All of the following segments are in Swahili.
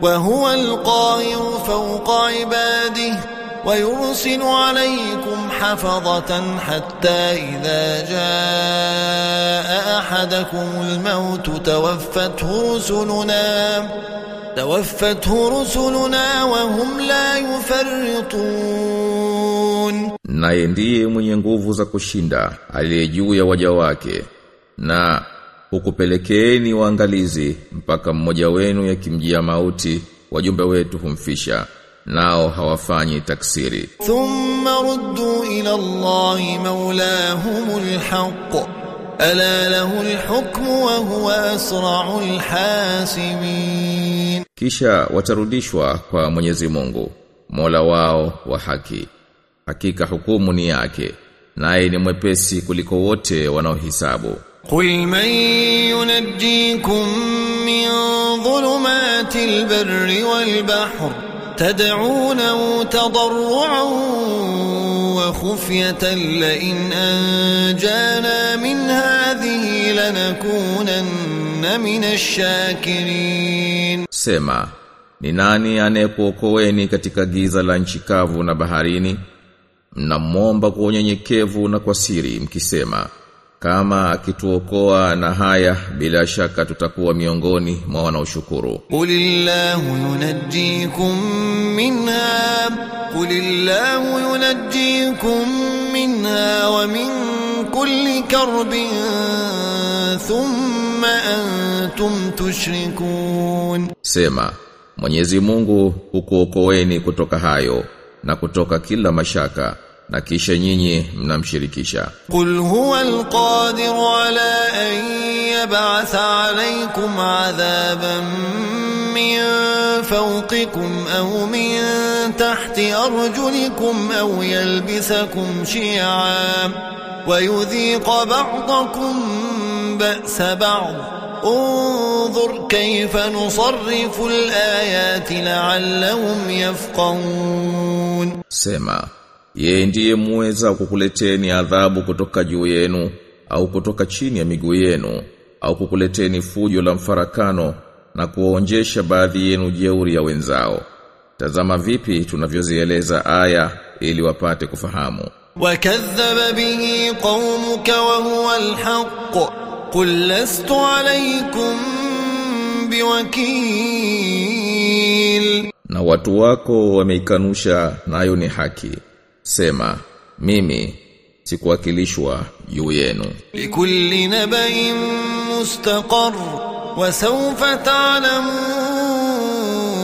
وهو القاهر فوق عباده ويرسل عليكم حفظة حتى إذا جاء أحدكم الموت توفته رسلنا توفته رسلنا وهم لا يفرطون. Naye ndiye mwenye nguvu za kushinda aliye juu ya waja wake na hukupelekeeni waangalizi mpaka mmoja wenu yakimjia mauti wajumbe wetu humfisha nao hawafanyi taksiri. Thumma ruddu ila allahi maulahumul haqq ala lahul hukmu wa huwa asra'ul hasimin kisha watarudishwa kwa Mwenyezi Mungu Mola wao wa haki. Hakika hukumu ni yake naye ni mwepesi kuliko wote wanaohisabu. قل من ينجيكم من ظلمات البر والبحر تدعونه تضرعا وخفية لئن أنجانا من هذه لنكونن من الشاكرين Sema, ni nani anayekuokoeni katika giza la nchi kavu na baharini? Mnamwomba kwa unyenyekevu na kwa siri mkisema, kama akituokoa na haya bila shaka tutakuwa miongoni mwa wanaoshukuru. kulillahu yunajjikum minha kulillahu yunajjikum minha wa min kulli karbin thumma antum tushrikun. Sema Mwenyezi Mungu hukuokoeni kutoka hayo na kutoka kila mashaka na kisha nyinyi mnamshirikisha Qul huwa alqadir ala an yab'atha alaykum adhaban min fawqikum aw min tahti arjulikum aw yalbisakum shi'an wa yudhiqa ba'dakum ba'sa ba'd انظر كيف نصرف الآيات لعلهم يفقهون سمع Yeye ndiye muweza kukuleteni adhabu kutoka juu yenu au kutoka chini ya miguu yenu au kukuleteni fujo la mfarakano na kuwaonjesha baadhi yenu jeuri ya wenzao. Tazama vipi tunavyozieleza aya ili wapate kufahamu. Wakadhaba bihi qaumuka wa huwa alhaq. Qul lastu alaykum biwakil. Na watu wako wameikanusha nayo ni haki. Sema, mimi sikuwakilishwa juu yenu. لكل نبأ مستقر وسوف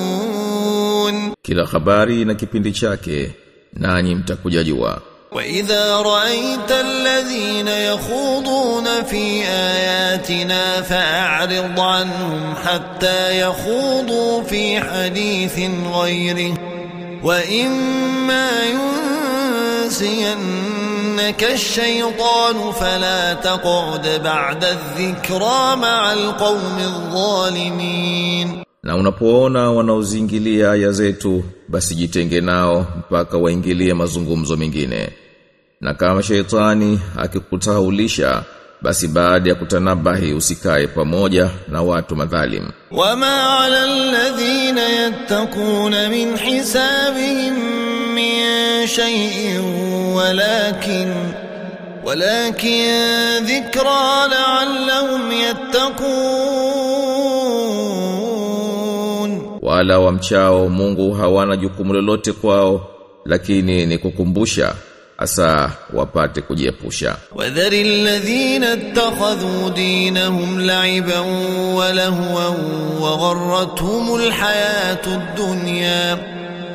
تعلمون Kila habari na kipindi chake nanyi mtakuja jua. وإذا رأيت الذين يخوضون في آياتنا فأعرض عنهم حتى يخوضوا في حديث غيره وإما ينسينك الشيطان فلا تقعد بعد الذكرى مع القوم الظالمين Na unapoona wanaozingilia aya zetu basi jitenge nao mpaka waingilie mazungumzo mengine. Na kama sheitani akikutahulisha basi baada ya kutanabahi usikae pamoja na watu madhalim. وما على الذين يتقون من حسابهم من شيء ولكن ولكن ذكرى لعلهم يتقون Wala wamchao Mungu hawana jukumu lolote kwao lakini ni kukumbusha asa wapate kujiepusha. وذر الذين اتخذوا دينهم لعبا ولهوا وغرتهم الحياة الدنيا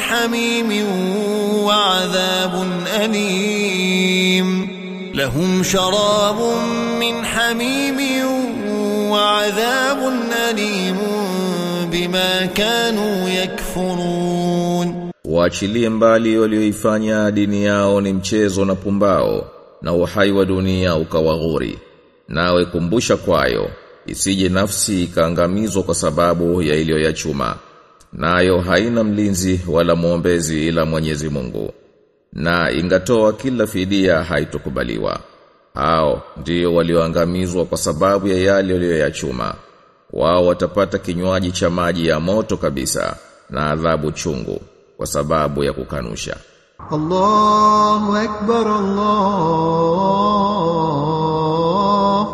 حميم وعذاب أليم لهم شراب من حميم وعذاب أليم بما كانوا يكفرون Waachilie mbali walioifanya dini yao ni mchezo na pumbao na uhai wa dunia ukawaghuri. Nawe kumbusha kwayo isije nafsi ikaangamizwa kwa sababu ya iliyoyachuma. nayo haina mlinzi wala muombezi ila Mwenyezi Mungu. Na ingatoa kila fidia haitokubaliwa. Hao ndio walioangamizwa kwa sababu ya yale waliyoyachuma. Wao watapata kinywaji cha maji ya moto kabisa na adhabu chungu kwa sababu ya kukanusha. Allahu akbar Allahu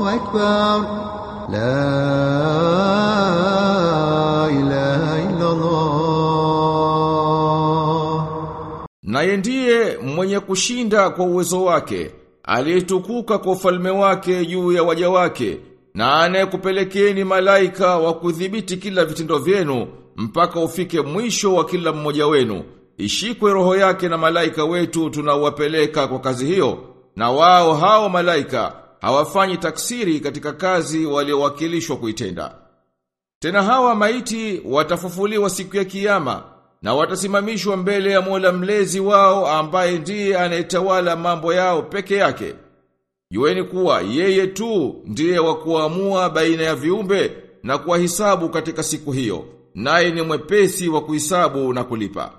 akbar. La ilaha Naye ndiye mwenye kushinda kwa uwezo wake, aliyetukuka kwa ufalme wake juu ya waja wake, na anayekupelekeni malaika wa kudhibiti kila vitendo vyenu mpaka ufike mwisho wa kila mmoja wenu. Ishikwe roho yake na malaika wetu tunawapeleka kwa kazi hiyo, na wao hao malaika hawafanyi taksiri katika kazi waliowakilishwa kuitenda. Tena hawa maiti watafufuliwa siku ya kiyama na watasimamishwa mbele ya Mola mlezi wao ambaye ndiye anayetawala mambo yao peke yake. Jueni kuwa yeye tu ndiye wa kuamua baina ya viumbe na kuwahisabu katika siku hiyo, naye ni mwepesi wa kuhisabu na kulipa.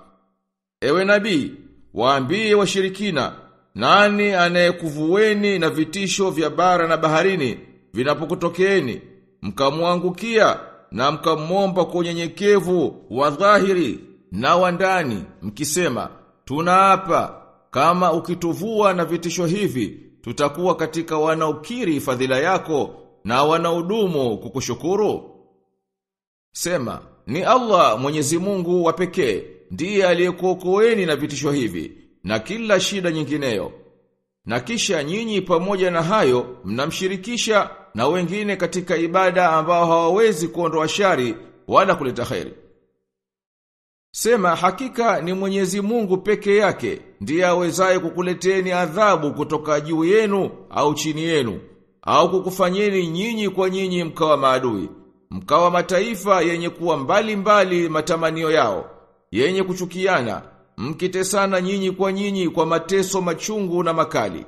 Ewe nabii, waambie washirikina, nani anayekuvueni na vitisho vya bara na baharini vinapokutokeeni, mkamwangukia na mkamwomba kwa unyenyekevu wa dhahiri na wa ndani, mkisema, tunaapa kama ukituvua na vitisho hivi, tutakuwa katika wanaokiri fadhila yako na wanaudumu kukushukuru. Sema, ni Allah Mwenyezi Mungu wa pekee ndiye aliyekuokoeni na vitisho hivi na kila shida nyingineyo. Na kisha nyinyi pamoja na hayo mnamshirikisha na wengine katika ibada ambao hawawezi kuondoa shari wala kuleta kheri. Sema hakika ni Mwenyezi Mungu peke yake ndiye awezaye kukuleteni adhabu kutoka juu yenu au chini yenu au kukufanyeni nyinyi kwa nyinyi mkawa maadui mkawa mataifa yenye kuwa mbali mbali matamanio yao yenye kuchukiana mkitesana nyinyi kwa nyinyi kwa mateso machungu na makali.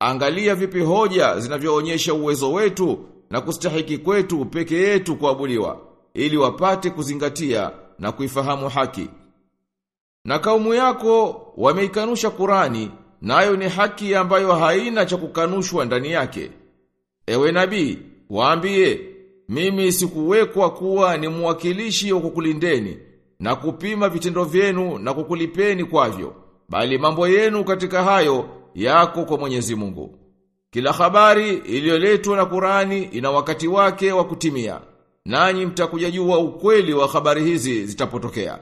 Angalia vipi hoja zinavyoonyesha uwezo wetu na kustahiki kwetu peke yetu kuabudiwa ili wapate kuzingatia na kuifahamu haki. Na kaumu yako wameikanusha Kurani nayo ni haki ambayo haina cha kukanushwa ndani yake. Ewe nabii waambie mimi sikuwekwa kuwa ni mwakilishi wa kukulindeni na kupima vitendo vyenu na kukulipeni kwavyo bali mambo yenu katika hayo yako kwa Mwenyezi Mungu. Kila habari iliyoletwa na Kurani ina wakati wake wa kutimia nanyi mtakuja jua ukweli wa habari hizi zitapotokea.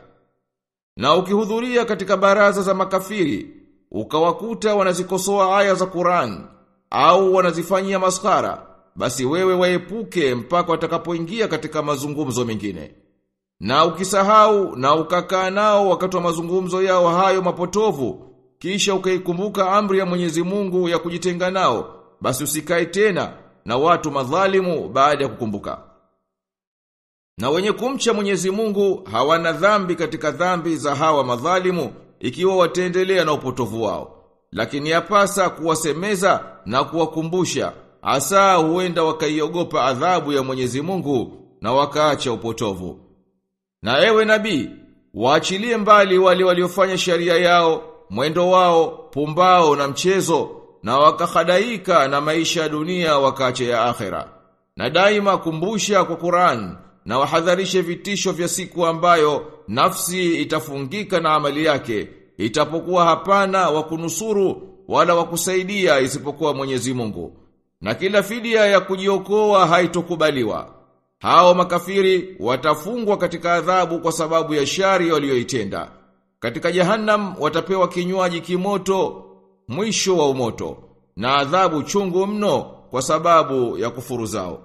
Na ukihudhuria katika baraza za makafiri ukawakuta wanazikosoa aya za Qur'an au wanazifanyia maskara basi wewe waepuke mpaka watakapoingia katika mazungumzo mengine. Na ukisahau na ukakaa nao wakati wa mazungumzo yao hayo mapotovu kisha ukaikumbuka amri ya Mwenyezi Mungu ya kujitenga nao basi usikae tena na watu madhalimu baada ya kukumbuka na wenye kumcha Mwenyezi Mungu hawana dhambi katika dhambi za hawa madhalimu ikiwa wataendelea na upotovu wao. Lakini yapasa kuwasemeza na kuwakumbusha asa huenda wakaiogopa adhabu ya Mwenyezi Mungu na wakaacha upotovu. Na ewe nabii, waachilie mbali wale waliofanya sharia yao, mwendo wao, pumbao na mchezo na wakahadaika na maisha ya dunia wakaacha ya akhera. Na daima kumbusha kwa Qur'an na wahadharishe vitisho vya siku ambayo nafsi itafungika na amali yake itapokuwa hapana wa kunusuru wala wa kusaidia isipokuwa Mwenyezi Mungu. Na kila fidia ya kujiokoa haitokubaliwa. Hao makafiri watafungwa katika adhabu kwa sababu ya shari walioitenda katika jahannam watapewa kinywaji kimoto mwisho wa umoto na adhabu chungu mno kwa sababu ya kufuru zao